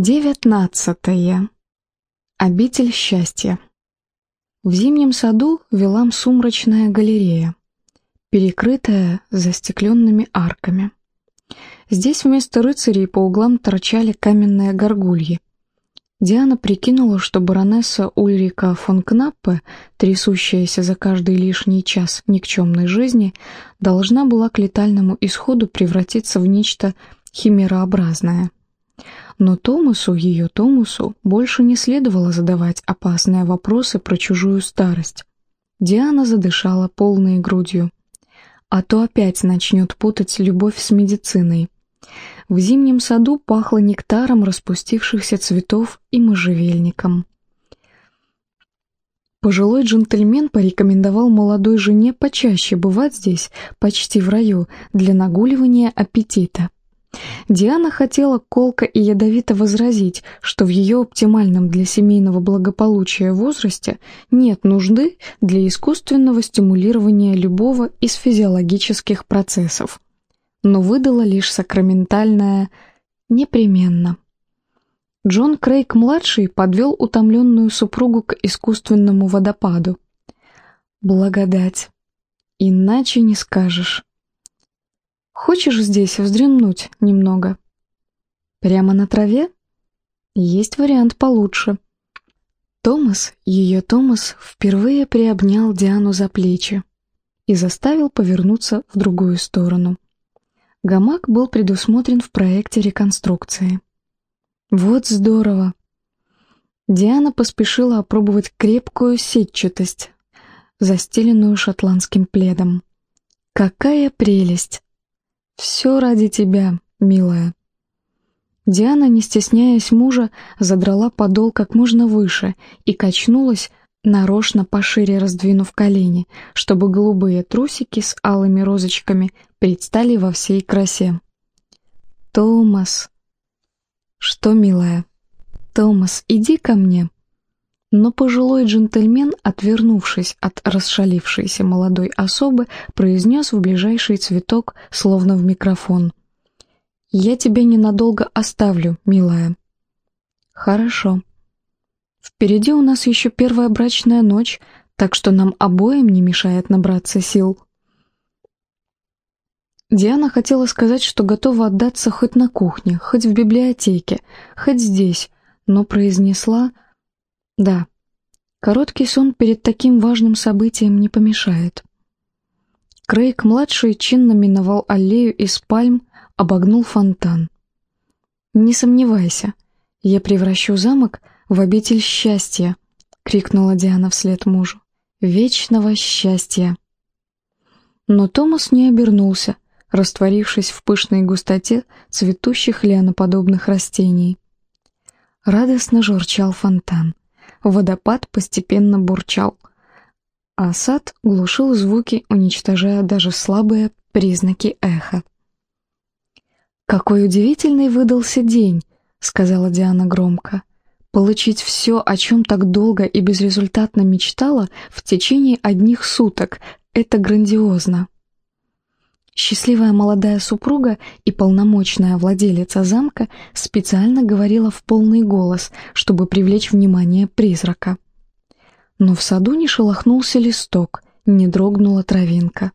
Девятнадцатое. Обитель счастья. В зимнем саду вела сумрачная галерея, перекрытая застекленными арками. Здесь вместо рыцарей по углам торчали каменные горгульи. Диана прикинула, что баронесса Ульрика фон Кнаппе, трясущаяся за каждый лишний час никчемной жизни, должна была к летальному исходу превратиться в нечто химерообразное – но Томасу, ее Томасу, больше не следовало задавать опасные вопросы про чужую старость. Диана задышала полной грудью. А то опять начнет путать любовь с медициной. В зимнем саду пахло нектаром распустившихся цветов и можжевельником. Пожилой джентльмен порекомендовал молодой жене почаще бывать здесь, почти в раю, для нагуливания аппетита. Диана хотела колко и ядовито возразить, что в ее оптимальном для семейного благополучия возрасте нет нужды для искусственного стимулирования любого из физиологических процессов. Но выдала лишь сакраментальное «непременно». Джон Крейг-младший подвел утомленную супругу к искусственному водопаду. «Благодать. Иначе не скажешь». Хочешь здесь вздремнуть немного? Прямо на траве? Есть вариант получше. Томас, ее Томас, впервые приобнял Диану за плечи и заставил повернуться в другую сторону. Гамак был предусмотрен в проекте реконструкции. Вот здорово! Диана поспешила опробовать крепкую сетчатость, застеленную шотландским пледом. Какая прелесть! «Все ради тебя, милая». Диана, не стесняясь мужа, задрала подол как можно выше и качнулась, нарочно пошире раздвинув колени, чтобы голубые трусики с алыми розочками предстали во всей красе. «Томас!» «Что, милая?» «Томас, иди ко мне!» Но пожилой джентльмен, отвернувшись от расшалившейся молодой особы, произнес в ближайший цветок, словно в микрофон. «Я тебя ненадолго оставлю, милая». «Хорошо. Впереди у нас еще первая брачная ночь, так что нам обоим не мешает набраться сил». Диана хотела сказать, что готова отдаться хоть на кухне, хоть в библиотеке, хоть здесь, но произнесла да, короткий сон перед таким важным событием не помешает. Крейг-младший чинно миновал аллею из пальм, обогнул фонтан. «Не сомневайся, я превращу замок в обитель счастья», — крикнула Диана вслед мужу. «Вечного счастья!» Но Томас не обернулся, растворившись в пышной густоте цветущих лианоподобных растений. Радостно журчал фонтан. Водопад постепенно бурчал, а сад глушил звуки, уничтожая даже слабые признаки эха. «Какой удивительный выдался день!» — сказала Диана громко. «Получить все, о чем так долго и безрезультатно мечтала, в течение одних суток — это грандиозно!» Счастливая молодая супруга и полномочная владелица замка специально говорила в полный голос, чтобы привлечь внимание призрака. Но в саду не шелохнулся листок, не дрогнула травинка.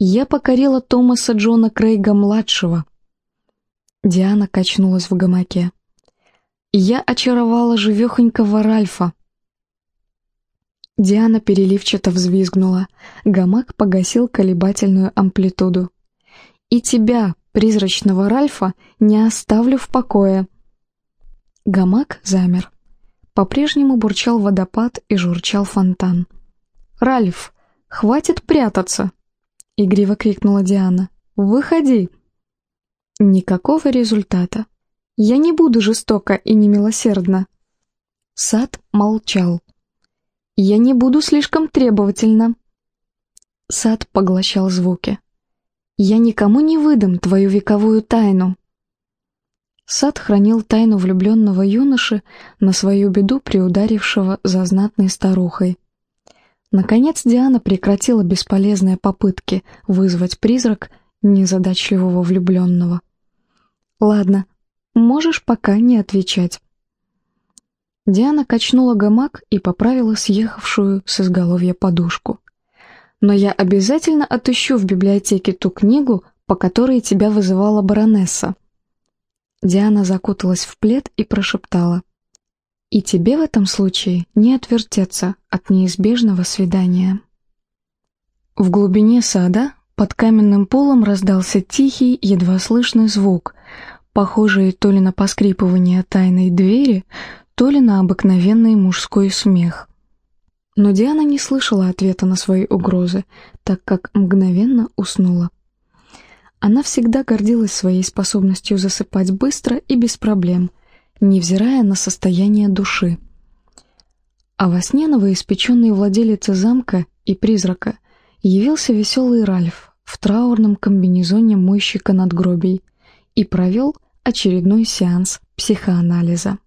«Я покорила Томаса Джона Крейга-младшего». Диана качнулась в гамаке. «Я очаровала живехонького Ральфа». Диана переливчато взвизгнула. Гамак погасил колебательную амплитуду. «И тебя, призрачного Ральфа, не оставлю в покое!» Гамак замер. По-прежнему бурчал водопад и журчал фонтан. «Ральф, хватит прятаться!» — игриво крикнула Диана. «Выходи!» Никакого результата. Я не буду жестоко и немилосердна. Сад молчал. Я не буду слишком требовательна. Сад поглощал звуки. Я никому не выдам твою вековую тайну. Сад хранил тайну влюбленного юноши на свою беду приударившего за знатной старухой. Наконец Диана прекратила бесполезные попытки вызвать призрак незадачливого влюбленного. «Ладно, можешь пока не отвечать». Диана качнула гамак и поправила съехавшую с изголовья подушку. «Но я обязательно отыщу в библиотеке ту книгу, по которой тебя вызывала баронесса». Диана закуталась в плед и прошептала. «И тебе в этом случае не отвертеться от неизбежного свидания». В глубине сада под каменным полом раздался тихий, едва слышный звук, похожий то ли на поскрипывание тайной двери, то ли на обыкновенный мужской смех. Но Диана не слышала ответа на свои угрозы, так как мгновенно уснула. Она всегда гордилась своей способностью засыпать быстро и без проблем, невзирая на состояние души. А во сне новоиспеченной владелице замка и призрака явился веселый Ральф в траурном комбинезоне мойщика надгробий и провел очередной сеанс психоанализа.